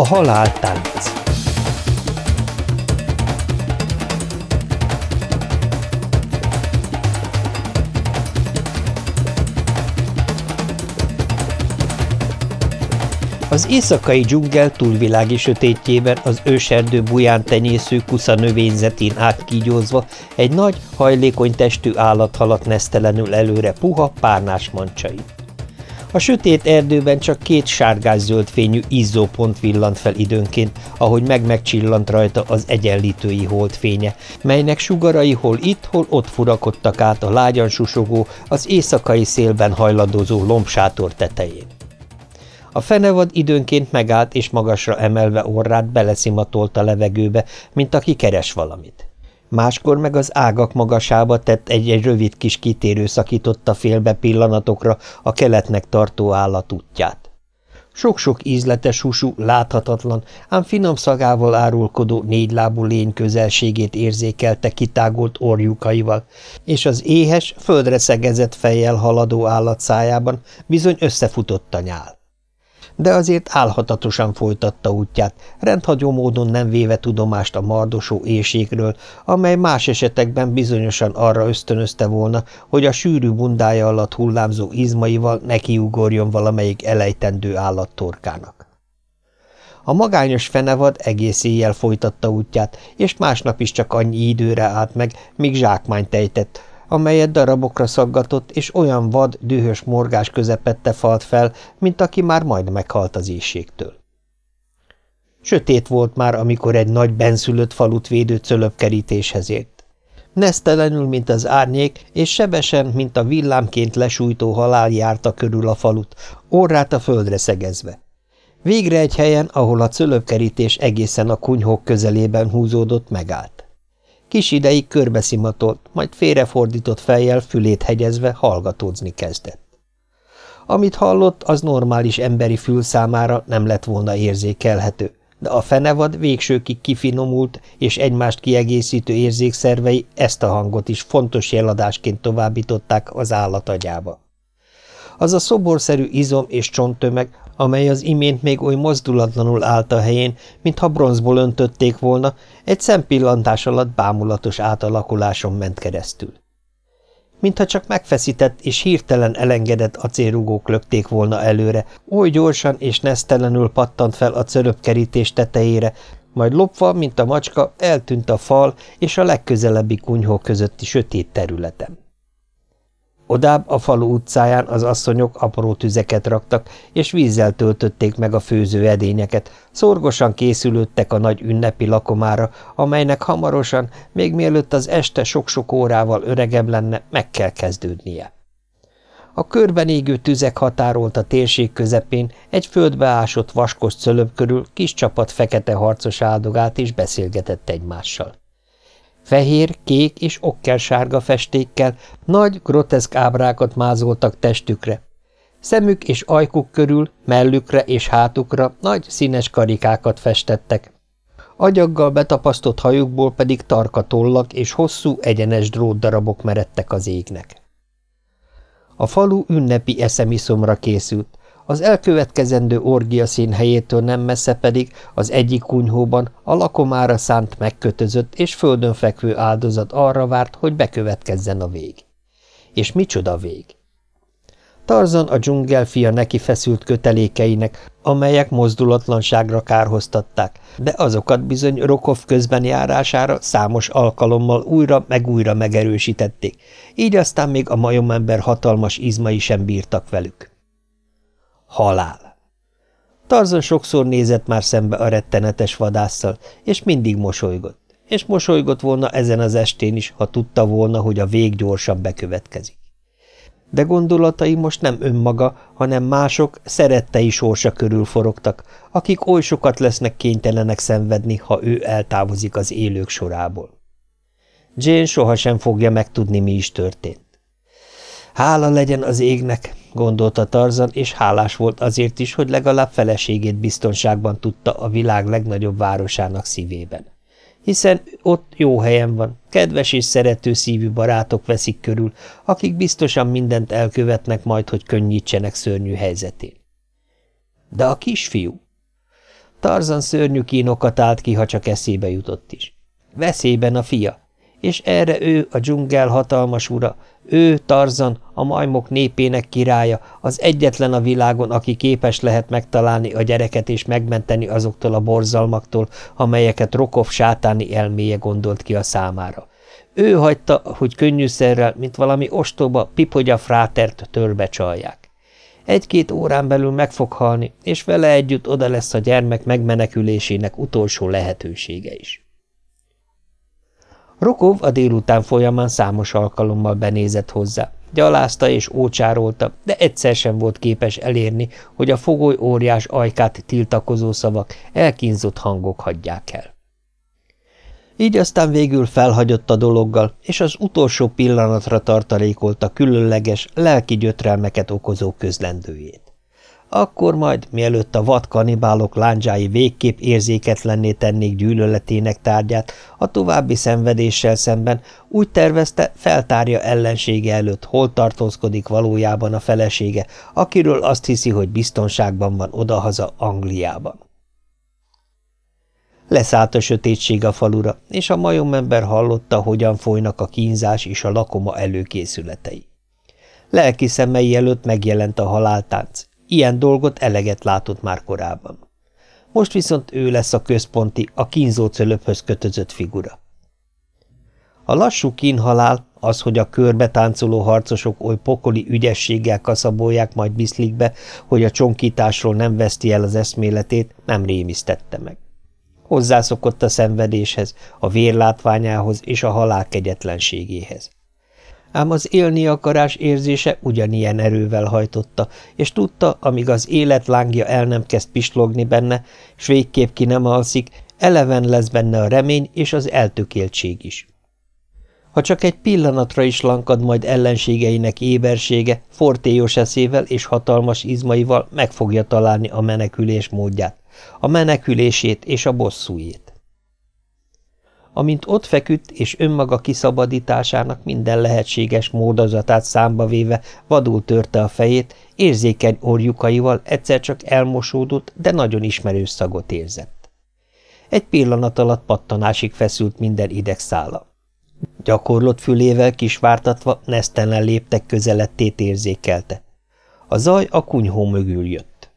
A halál tánc Az éjszakai dzsungel túlvilági sötétjében az őserdő buján tenyésző kusza növényzetén átkígyózva egy nagy, hajlékony testű állat haladt nesztelenül előre puha, párnás mancsai. A sötét erdőben csak két sárgás-zöld fényű izzópont villant fel időnként, ahogy meg-megcsillant rajta az egyenlítői holdfénye, melynek sugarai hol itt, hol ott furakodtak át a lágyan susogó, az éjszakai szélben hajladozó lombsátor tetején. A fenevad időnként megállt, és magasra emelve orrát a levegőbe, mint aki keres valamit. Máskor meg az ágak magasába tett egy-egy rövid kis kitérő szakította félbe pillanatokra a keletnek tartó állat útját. Sok-sok ízletes húsú, láthatatlan, ám finom szagával árulkodó négylábú lény közelségét érzékelte kitágolt orjukaival, és az éhes, földre szegezett fejjel haladó állat szájában bizony összefutott a nyál de azért álhatatosan folytatta útját, rendhagyó módon nem véve tudomást a mardosó éjségről, amely más esetekben bizonyosan arra ösztönözte volna, hogy a sűrű bundája alatt hullámzó izmaival nekiugorjon valamelyik elejtendő állattorkának. A magányos fenevad egész éjjel folytatta útját, és másnap is csak annyi időre állt meg, míg zsákmányt tejtett, amelyet darabokra szaggatott, és olyan vad, dühös morgás közepette falt fel, mint aki már majd meghalt az éjségtől. Sötét volt már, amikor egy nagy benszülött falut védő cölöpkerítéshez ért. Nesztelenül, mint az árnyék, és sebesen, mint a villámként lesújtó halál járta körül a falut, orrát a földre szegezve. Végre egy helyen, ahol a cölöpkerítés egészen a kunyhók közelében húzódott, megállt. Kis ideig körbeszimatolt, majd félrefordított fejjel fülét hegyezve hallgatódzni kezdett. Amit hallott, az normális emberi fül számára nem lett volna érzékelhető, de a fenevad végsőkig kifinomult és egymást kiegészítő érzékszervei ezt a hangot is fontos jeladásként továbbították az állatagyába. Az a szoborszerű izom és csonttömeg, amely az imént még oly mozdulatlanul állt a helyén, mintha bronzból öntötték volna, egy szempillantás alatt bámulatos átalakuláson ment keresztül. Mintha csak megfeszített és hirtelen elengedett acélrugók lökték volna előre, oly gyorsan és nesztelenül pattant fel a cöröpkerítés tetejére, majd lopva, mint a macska, eltűnt a fal és a legközelebbi kunyhó közötti sötét területem. Odább a falu utcáján az asszonyok apró tüzeket raktak, és vízzel töltötték meg a főző edényeket, szorgosan készülődtek a nagy ünnepi lakomára, amelynek hamarosan, még mielőtt az este sok-sok órával öregebb lenne, meg kell kezdődnie. A körben égő tüzek határolt a térség közepén egy földbe ásott vaskos cölöp körül kis csapat fekete harcos áldogált és beszélgetett egymással. Fehér, kék és okkersárga festékkel nagy, groteszk ábrákat mázoltak testükre. Szemük és ajkuk körül, mellükre és hátukra nagy, színes karikákat festettek. Agyaggal betapasztott hajukból pedig tarka tollak és hosszú, egyenes drótdarabok meredtek az égnek. A falu ünnepi eszemiszomra készült. Az elkövetkezendő orgia színhelyétől nem messze pedig az egyik kunyhóban a lakomára szánt megkötözött és földön fekvő áldozat arra várt, hogy bekövetkezzen a vég. És micsoda vég? Tarzan a dzsungel fia neki feszült kötelékeinek, amelyek mozdulatlanságra kárhoztatták, de azokat bizony Rokov közben járására számos alkalommal újra meg újra megerősítették, így aztán még a majomember hatalmas izmai sem bírtak velük. Halál. Tarzan sokszor nézett már szembe a rettenetes vadásszal, és mindig mosolygott. És mosolygott volna ezen az estén is, ha tudta volna, hogy a vég gyorsan bekövetkezik. De gondolatai most nem önmaga, hanem mások szerettei sorsa körül forogtak, akik oly sokat lesznek kénytelenek szenvedni, ha ő eltávozik az élők sorából. Jane sohasem fogja megtudni, mi is történt. Hála legyen az égnek, gondolta Tarzan, és hálás volt azért is, hogy legalább feleségét biztonságban tudta a világ legnagyobb városának szívében. Hiszen ott jó helyen van, kedves és szerető szívű barátok veszik körül, akik biztosan mindent elkövetnek majd, hogy könnyítsenek szörnyű helyzetén. De a kisfiú? Tarzan szörnyű kínokat állt ki, ha csak eszébe jutott is. Veszélyben a fia, és erre ő a dzsungel hatalmas ura, ő Tarzan, a majmok népének királya, az egyetlen a világon, aki képes lehet megtalálni a gyereket és megmenteni azoktól a borzalmaktól, amelyeket Rokov sátáni elméje gondolt ki a számára. Ő hagyta, hogy könnyűszerrel, mint valami ostoba, pipogya frátert törbe csalják. Egy-két órán belül meg fog halni, és vele együtt oda lesz a gyermek megmenekülésének utolsó lehetősége is. Rokov a délután folyamán számos alkalommal benézett hozzá, gyalázta és ócsárolta, de egyszer sem volt képes elérni, hogy a fogoly óriás ajkát tiltakozó szavak, elkínzott hangok hagyják el. Így aztán végül felhagyott a dologgal, és az utolsó pillanatra tartalékolta különleges, lelki gyötrelmeket okozó közlendőjét. Akkor majd, mielőtt a vad kanibálok lándzsái végképp érzéketlenné tennék gyűlöletének tárgyát, a további szenvedéssel szemben úgy tervezte, feltárja ellensége előtt, hol tartózkodik valójában a felesége, akiről azt hiszi, hogy biztonságban van odahaza Angliában. Leszállt a sötétség a falura, és a majomember hallotta, hogyan folynak a kínzás és a lakoma előkészületei. Lelki szemei előtt megjelent a haláltánc. Ilyen dolgot eleget látott már korábban. Most viszont ő lesz a központi, a kínzó cölöphöz kötözött figura. A lassú kínhalál, az, hogy a körbe táncoló harcosok oly pokoli ügyességgel kaszabolják majd Biszlikbe, hogy a csonkításról nem veszti el az eszméletét, nem rémisztette meg. Hozzászokott a szenvedéshez, a vérlátványához és a halál kegyetlenségéhez. Ám az élni akarás érzése ugyanilyen erővel hajtotta, és tudta, amíg az élet lángja el nem kezd pislogni benne, s végképp ki nem alszik, eleven lesz benne a remény és az eltökéltség is. Ha csak egy pillanatra is lankad majd ellenségeinek ébersége, fortélyos eszével és hatalmas izmaival meg fogja találni a menekülés módját, a menekülését és a bosszújét. Amint ott feküdt, és önmaga kiszabadításának minden lehetséges módozatát számba véve vadul törte a fejét, érzékeny orjukaival egyszer csak elmosódott, de nagyon ismerős szagot érzett. Egy pillanat alatt pattanásig feszült minden idegszála. Gyakorlott fülével kisvártatva nesztelen léptek közelettét érzékelte. A zaj a kunyhó mögül jött.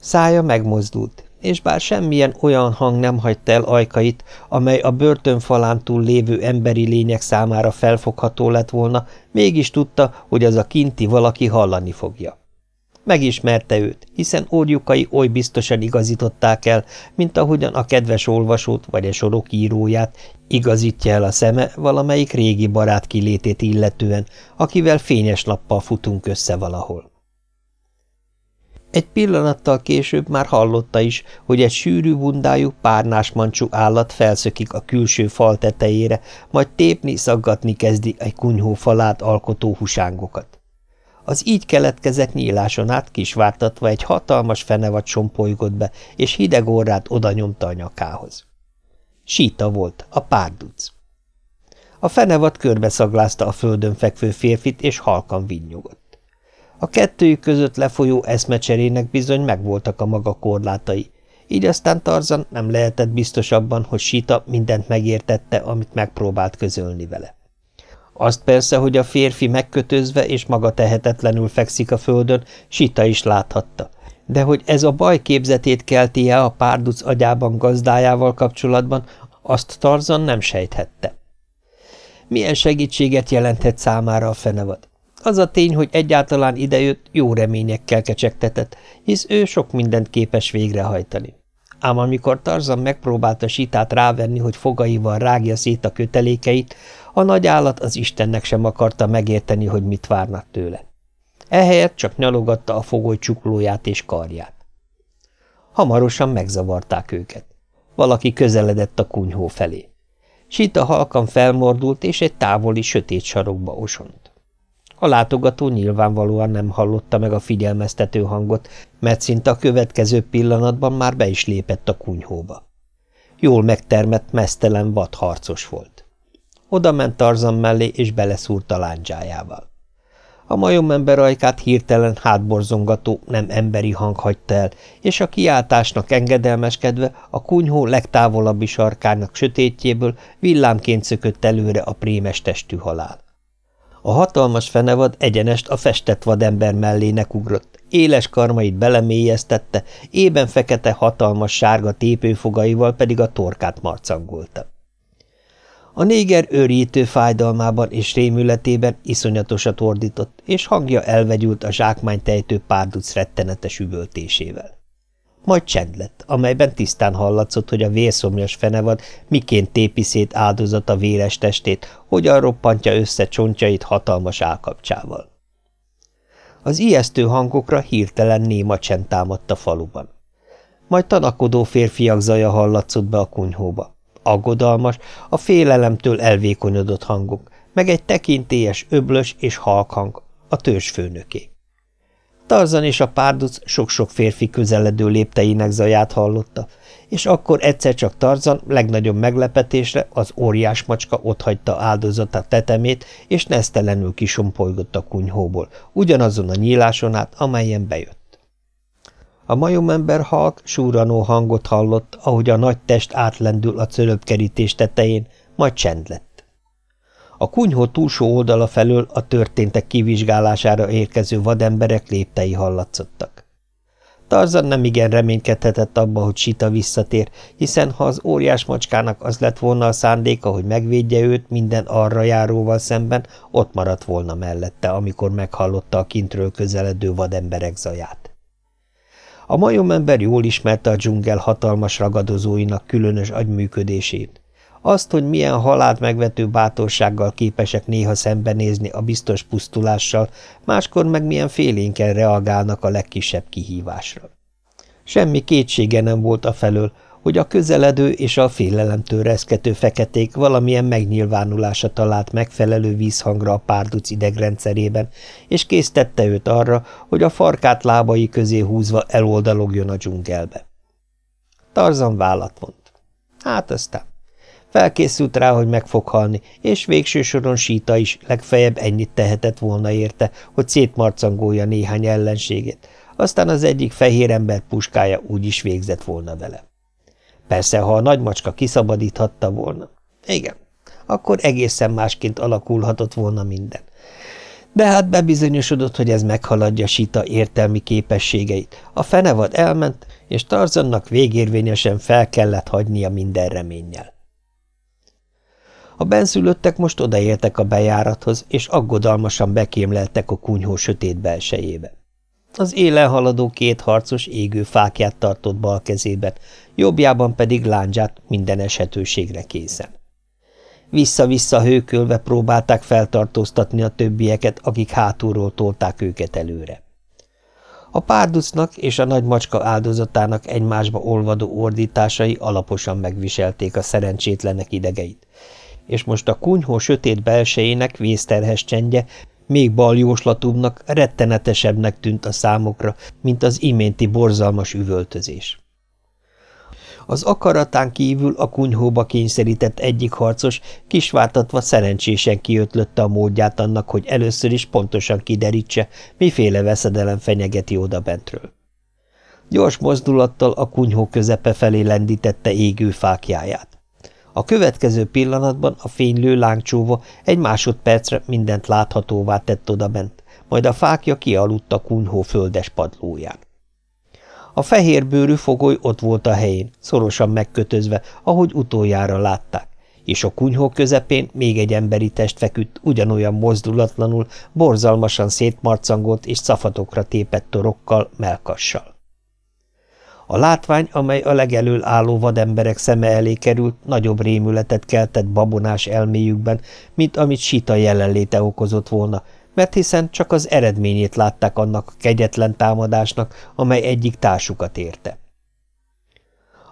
Szája megmozdult, és bár semmilyen olyan hang nem hagyta el ajkait, amely a börtön falán túl lévő emberi lények számára felfogható lett volna, mégis tudta, hogy az a kinti valaki hallani fogja. Megismerte őt, hiszen óriukai oly biztosan igazították el, mint ahogyan a kedves olvasót vagy a sorok íróját igazítja el a szeme valamelyik régi barát kilétét illetően, akivel fényes nappal futunk össze valahol. Egy pillanattal később már hallotta is, hogy egy sűrű bundájú, párnás mancsú állat felszökik a külső fal tetejére, majd tépni, szaggatni kezdi egy kunyhó falát alkotó husángokat. Az így keletkezett nyíláson át kisvártatva egy hatalmas fenevad sompolygott be, és hideg orrát oda nyomta a nyakához. Síta volt, a párduc. A fenevad körbeszaglázta a földön fekvő férfit, és halkan vinnyogott. A kettőjük között lefolyó eszmecserének bizony megvoltak a maga korlátai, így aztán Tarzan nem lehetett biztos abban, hogy Sita mindent megértette, amit megpróbált közölni vele. Azt persze, hogy a férfi megkötözve és maga tehetetlenül fekszik a földön, Sita is láthatta, de hogy ez a baj képzetét kelti -e a párduc agyában gazdájával kapcsolatban, azt Tarzan nem sejthette. Milyen segítséget jelenthet számára a fenevad? Az a tény, hogy egyáltalán idejött, jó reményekkel kecsegtetett, hisz ő sok mindent képes végrehajtani. Ám amikor Tarzan megpróbálta sitát rávenni, hogy fogaival rágja szét a kötelékeit, a nagy állat az Istennek sem akarta megérteni, hogy mit várnak tőle. Ehelyett csak nyalogatta a fogoly csuklóját és karját. Hamarosan megzavarták őket. Valaki közeledett a kunyhó felé. Sita halkan felmordult, és egy távoli sötét sarokba osont. A látogató nyilvánvalóan nem hallotta meg a figyelmeztető hangot, mert szinte a következő pillanatban már be is lépett a kunyhóba. Jól megtermett, mesztelen vadharcos volt. Oda ment Tarzan mellé, és beleszúrt a lándzsájával. A majomember ajkát hirtelen hátborzongató, nem emberi hang hagyta el, és a kiáltásnak engedelmeskedve a kunyhó legtávolabbi sarkának sötétjéből villámként szökött előre a prémes testű halál. A hatalmas fenevad egyenest a festett vadember mellének ugrott, éles karmait belemélyeztette, ében fekete hatalmas sárga tépőfogaival pedig a torkát marcangolta. A néger őrítő fájdalmában és rémületében iszonyatosat ordított, és hangja elvegyült a zsákmány tejtő párduc rettenetes üvöltésével. Majd csend lett, amelyben tisztán hallatszott, hogy a vérszomjas fenevad miként tépi szét áldozata véres testét, hogyan roppantja össze csontjait hatalmas állkapcsával. Az ijesztő hangokra hirtelen néma csend támadt a faluban. Majd tanakodó férfiak zaja hallatszott be a kunyhóba. Aggodalmas, a félelemtől elvékonyodott hangok, meg egy tekintélyes, öblös és halkhang, a törzsfőnöké. Tarzan és a párduc sok-sok férfi közeledő lépteinek zaját hallotta, és akkor egyszer csak Tarzan legnagyobb meglepetésre az óriás macska otthagyta áldozata tetemét, és nesztelenül kisompolygott a kunyhóból, ugyanazon a nyíláson át, amelyen bejött. A majomember halk súranó hangot hallott, ahogy a nagy test átlendül a cölöpkerítés tetején, majd csend lett. A kunyhó túlsó oldala felől a történtek kivizsgálására érkező vademberek léptei hallatszottak. Tarzan nem igen reménykedhetett abba, hogy Sita visszatér, hiszen ha az óriás macskának az lett volna a szándéka, hogy megvédje őt minden arra járóval szemben, ott maradt volna mellette, amikor meghallotta a kintről közeledő vademberek zaját. A majomember jól ismerte a dzsungel hatalmas ragadozóinak különös agyműködését. Azt, hogy milyen halált megvető bátorsággal képesek néha szembenézni a biztos pusztulással, máskor meg milyen félénken reagálnak a legkisebb kihívásra. Semmi kétsége nem volt a felől, hogy a közeledő és a félelemtől reszkető feketék valamilyen megnyilvánulása talált megfelelő vízhangra a párduc idegrendszerében, és késztette őt arra, hogy a farkát lábai közé húzva eloldalogjon a dzsungelbe. Tarzan vállat vont. Hát aztán. Felkészült rá, hogy meg fog halni, és végső soron síta is legfeljebb ennyit tehetett volna érte, hogy szétmarcangolja néhány ellenségét, aztán az egyik fehér ember puskája úgy is végzett volna vele. Persze, ha a nagymacska kiszabadíthatta volna. Igen, akkor egészen másként alakulhatott volna minden. De hát bebizonyosodott, hogy ez meghaladja Sita értelmi képességeit. A fenevad elment, és Tarzannak végérvényesen fel kellett hagynia minden reménnyel. A benszülöttek most odaértek a bejárathoz, és aggodalmasan bekémleltek a kunyhó sötét belsejébe. Az élen haladó két harcos égő fákját tartott bal kezében, jobbjában pedig láncsát minden eshetőségre készen. Vissza-vissza hőkölve próbálták feltartóztatni a többieket, akik hátulról tolták őket előre. A párducnak és a nagy macska áldozatának egymásba olvadó ordításai alaposan megviselték a szerencsétlenek idegeit, és most a kunyhó sötét belsejének vészterhes csendje még baljóslatúbbnak, rettenetesebbnek tűnt a számokra, mint az iménti borzalmas üvöltözés. Az akaratán kívül a kunyhóba kényszerített egyik harcos kisvártatva szerencsésen kiötlötte a módját annak, hogy először is pontosan kiderítse, miféle veszedelem fenyegeti oda bentről. Gyors mozdulattal a kunyhó közepe felé lendítette égő fákjáját. A következő pillanatban a fénylő lángcsóva egy másodpercre mindent láthatóvá tett odabent, majd a fákja kialudt a kunyhó földes padlóján. A fehérbőrű fogoly ott volt a helyén, szorosan megkötözve, ahogy utoljára látták, és a kunyhó közepén még egy emberi test feküdt ugyanolyan mozdulatlanul, borzalmasan szétmarcangolt és szafatokra tépett torokkal, melkassal. A látvány, amely a legelől álló vademberek szeme elé került, nagyobb rémületet keltett babonás elméjükben, mint amit Sita jelenléte okozott volna, mert hiszen csak az eredményét látták annak a kegyetlen támadásnak, amely egyik társukat érte.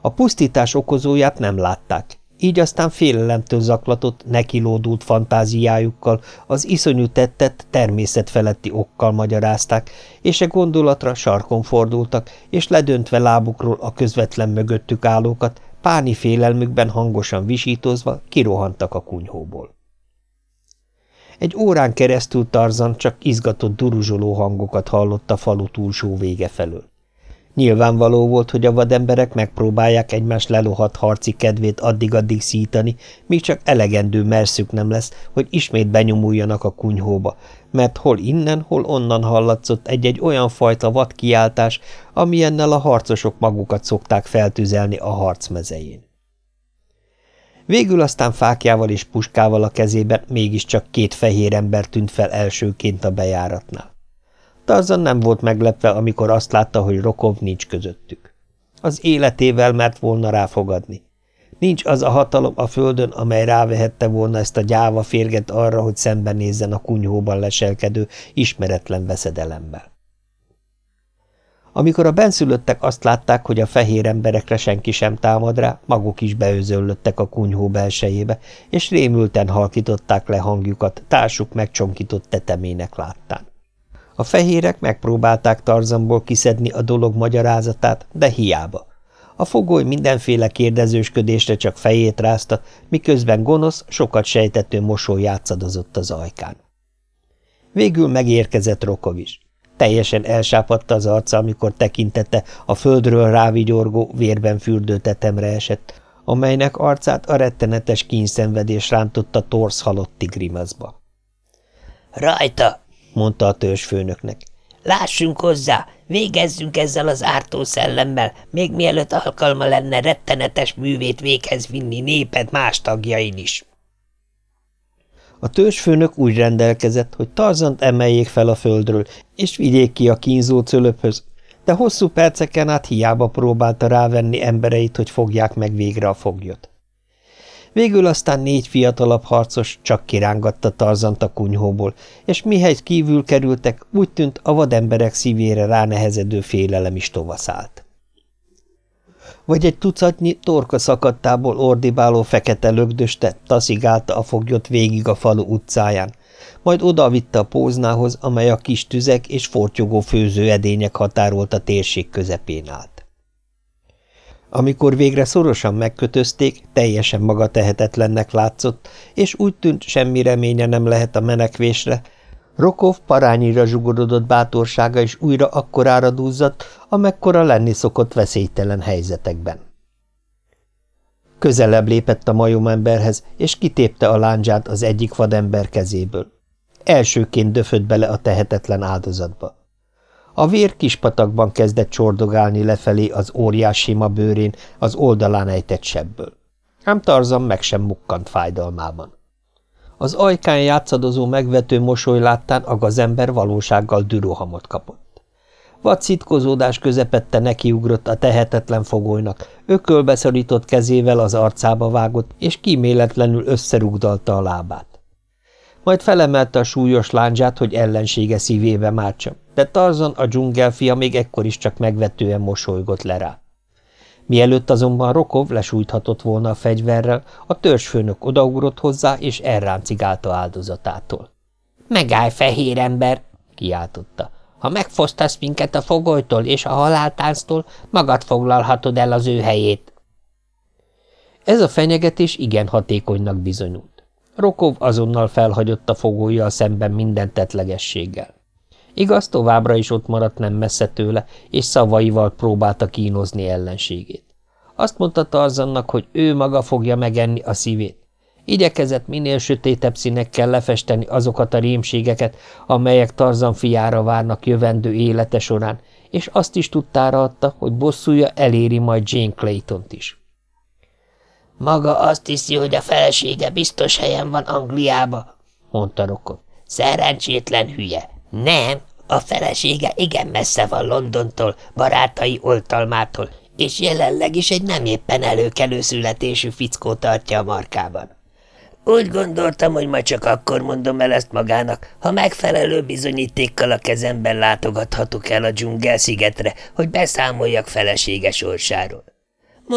A pusztítás okozóját nem látták, így aztán félelemtől zaklatott, nekilódult fantáziájukkal az iszonyú tettet természetfeletti okkal magyarázták, és e gondolatra sarkon fordultak, és ledöntve lábukról a közvetlen mögöttük állókat, páni félelmükben hangosan visítozva kirohantak a kunyhóból. Egy órán keresztül Tarzan csak izgatott duruzsoló hangokat hallott a falu túlsó vége felől. Nyilvánvaló volt, hogy a vademberek megpróbálják egymás lelohadt harci kedvét addig-addig szítani, míg csak elegendő merszük nem lesz, hogy ismét benyomuljanak a kunyhóba, mert hol innen, hol onnan hallatszott egy-egy olyan fajta vadkiáltás, amilyennel a harcosok magukat szokták feltüzelni a harcmezején. Végül aztán fákjával és puskával a kezében mégiscsak két fehér ember tűnt fel elsőként a bejáratnál. Tarzan nem volt meglepve, amikor azt látta, hogy Rokov nincs közöttük. Az életével mert volna ráfogadni. Nincs az a hatalom a földön, amely rávehette volna ezt a gyáva férget arra, hogy szembenézzen a kunyhóban leselkedő, ismeretlen veszedelemmel. Amikor a benszülöttek azt látták, hogy a fehér emberekre senki sem támad rá, maguk is beőzöllöttek a kunyhó belsejébe, és rémülten halkították le hangjukat társuk megcsonkított tetemének láttán. A fehérek megpróbálták Tarzanból kiszedni a dolog magyarázatát, de hiába. A fogoly mindenféle kérdezősködésre csak fejét rázta, miközben gonosz, sokat sejtető mosoly játszadozott az ajkán. Végül megérkezett Rokov is. Teljesen elsápadta az arca, amikor tekintete a földről rávigyorgó, vérben fürdő tetemre esett, amelynek arcát a rettenetes kínszenvedés rántotta torsz halotti grimaszba. – Rajta! Mondta a törzsfőnöknek. Lássunk hozzá, végezzünk ezzel az ártó szellemmel, még mielőtt alkalma lenne rettenetes művét véghez vinni néped más tagjain is. A törzsfőnök úgy rendelkezett, hogy Tarzant emeljék fel a földről, és vigyék ki a kínzó cölöphöz, de hosszú perceken át hiába próbálta rávenni embereit, hogy fogják meg végre a foglyot. Végül aztán négy fiatalabb harcos csak kirángatta Tarzant a kunyhóból, és mihegy kívül kerültek, úgy tűnt a vademberek szívére ránehezedő félelem is tovaszált. Vagy egy tucatnyi torka szakadtából ordibáló fekete lögdöste taszigálta a foglyot végig a falu utcáján, majd odavitte a póznához, amely a kis tüzek és fortyogó főzőedények határolt a térség közepén állt. Amikor végre szorosan megkötözték, teljesen maga tehetetlennek látszott, és úgy tűnt, semmi reménye nem lehet a menekvésre. Rokov parányira zsugorodott bátorsága is újra akkorára dúzzadt, amekkora lenni szokott veszélytelen helyzetekben. Közelebb lépett a majomemberhez, és kitépte a láncsát az egyik vadember kezéből. Elsőként döfött bele a tehetetlen áldozatba. A vér kispatakban kezdett csordogálni lefelé az óriás sima bőrén az oldalán ejtett sebből. Ám Tarzan meg sem mukkant fájdalmában. Az ajkán játszadozó megvető mosoly láttán a gazember valósággal dürohamot kapott. Vad szitkozódás közepette nekiugrott a tehetetlen fogolynak, ökölbe szorított kezével az arcába vágott, és kíméletlenül összerugdalta a lábát majd felemelte a súlyos láncsát, hogy ellensége szívébe mártsa, de Tarzan, a dzsungelfia még ekkor is csak megvetően mosolygott le rá. Mielőtt azonban Rokov lesújthatott volna a fegyverrel, a törzsfőnök odaugrott hozzá, és elráncigálta áldozatától. – Megállj, fehér ember! – kiáltotta. – Ha megfosztasz minket a fogolytól és a haláltánctól, magad foglalhatod el az ő helyét. Ez a fenyegetés igen hatékonynak bizonyult. Rokov azonnal felhagyott a fogója szemben minden tetlegességgel. Igaz, továbbra is ott maradt nem messze tőle, és szavaival próbálta kínozni ellenségét. Azt mondta Tarzannak, hogy ő maga fogja megenni a szívét. Igyekezett minél sötétebb színekkel lefesteni azokat a rémségeket, amelyek Tarzan fiára várnak jövendő élete során, és azt is tudtára adta, hogy bosszúja eléri majd Jane Claytont is. Maga azt hiszi, hogy a felesége biztos helyen van Angliába, mondta Rokon. Szerencsétlen hülye. Nem, a felesége igen messze van Londontól, barátai oltalmától, és jelenleg is egy nem éppen előkelő születésű fickó tartja a markában. Úgy gondoltam, hogy majd csak akkor mondom el ezt magának, ha megfelelő bizonyítékkal a kezemben látogathatok el a dzsungel szigetre, hogy beszámoljak felesége sorsáról.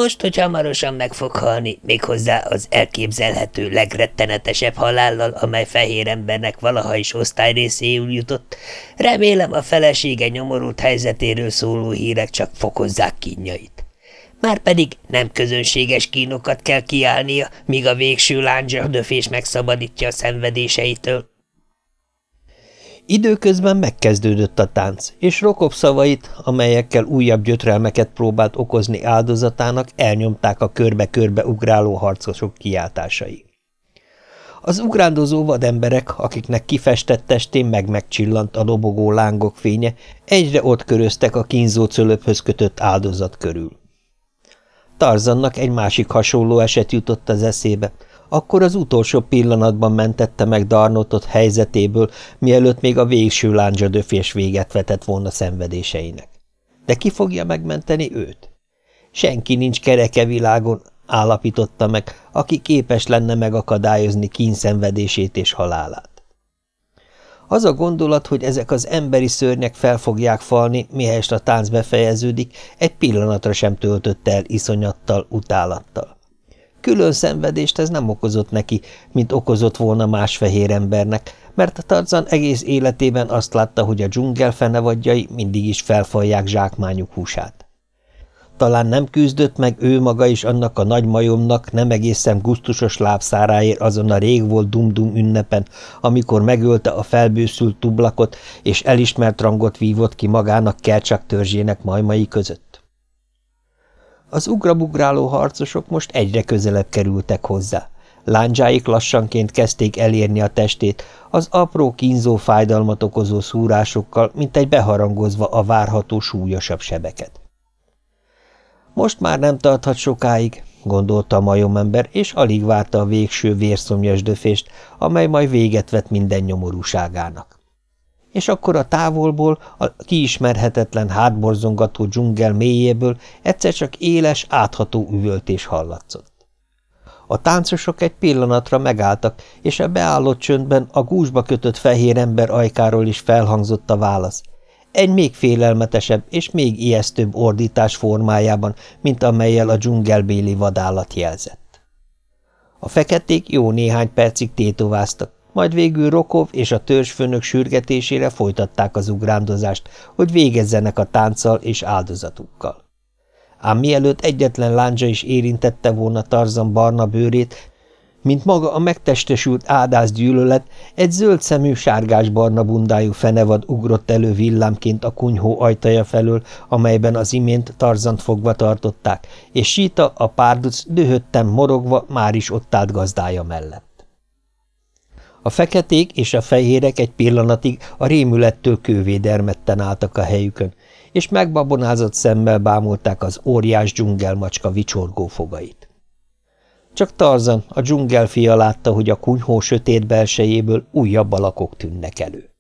Most, hogy hamarosan meg fog halni, méghozzá az elképzelhető legrettenetesebb halállal, amely fehér embernek valaha is osztályrészéül jutott, remélem a felesége nyomorult helyzetéről szóló hírek csak fokozzák kínjait. Márpedig nem közönséges kínokat kell kiállnia, míg a végső lándzsa döfés megszabadítja a szenvedéseitől. Időközben megkezdődött a tánc, és Rokop szavait, amelyekkel újabb gyötrelmeket próbált okozni áldozatának, elnyomták a körbe-körbe ugráló harcosok kiáltásai. Az ugrándozó vademberek, akiknek kifestett testén meg-megcsillant a lobogó lángok fénye, egyre ott köröztek a kínzó cölöphöz kötött áldozat körül. Tarzannak egy másik hasonló eset jutott az eszébe, akkor az utolsó pillanatban mentette meg Darnotot helyzetéből, mielőtt még a végső lándzsadöfés véget vetett volna szenvedéseinek. De ki fogja megmenteni őt? Senki nincs kereke világon, állapította meg, aki képes lenne megakadályozni kínszenvedését és halálát. Az a gondolat, hogy ezek az emberi szörnyek fel fogják falni, mihelyest a tánc befejeződik, egy pillanatra sem töltötte el iszonyattal, utálattal. Külön szenvedést ez nem okozott neki, mint okozott volna más fehér embernek, mert Tarzan egész életében azt látta, hogy a dzsungel fenevadjai mindig is felfalják zsákmányuk húsát. Talán nem küzdött meg ő maga is annak a nagy majomnak nem egészen gusztusos lábszáráért azon a rég volt dum-dum ünnepen, amikor megölte a felbőszült tublakot, és elismert rangot vívott ki magának Kercsak törzsének majmai között. Az ugrabugráló harcosok most egyre közelebb kerültek hozzá. Lándzsáik lassanként kezdték elérni a testét, az apró kínzó fájdalmat okozó szúrásokkal, mint egy beharangozva a várható súlyosabb sebeket. Most már nem tarthat sokáig, gondolta a majomember, és alig várta a végső vérszomjas döfést, amely majd véget vet minden nyomorúságának. És akkor a távolból, a kiismerhetetlen hátborzongató dzsungel mélyéből egyszer csak éles, átható üvöltés hallatszott. A táncosok egy pillanatra megálltak, és a beállott csöndben a gúzsba kötött fehér ember ajkáról is felhangzott a válasz – egy még félelmetesebb és még ijesztőbb ordítás formájában, mint amelyel a dzsungelbéli vadállat jelzett. A feketék jó néhány percig tétováztak, majd végül Rokov és a törzsfőnök sürgetésére folytatták az ugrándozást, hogy végezzenek a tánccal és áldozatukkal. Ám mielőtt egyetlen láncsa is érintette volna Tarzan barna bőrét, mint maga a megtestesült ádász gyűlölet, egy zöld szemű, sárgás-barna bundájú fenevad ugrott elő villámként a kunyhó ajtaja felől, amelyben az imént Tarzant fogva tartották, és síta, a párduc dühötten morogva már is ott állt gazdája mellett. A feketék és a fehérek egy pillanatig a rémülettől kővédermetten álltak a helyükön, és megbabonázott szemmel bámulták az óriás dzsungelmacska vicsorgó fogait. Csak Tarzan, a dzsungelfia látta, hogy a kunyhó sötét belsejéből újabb alakok tűnnek elő.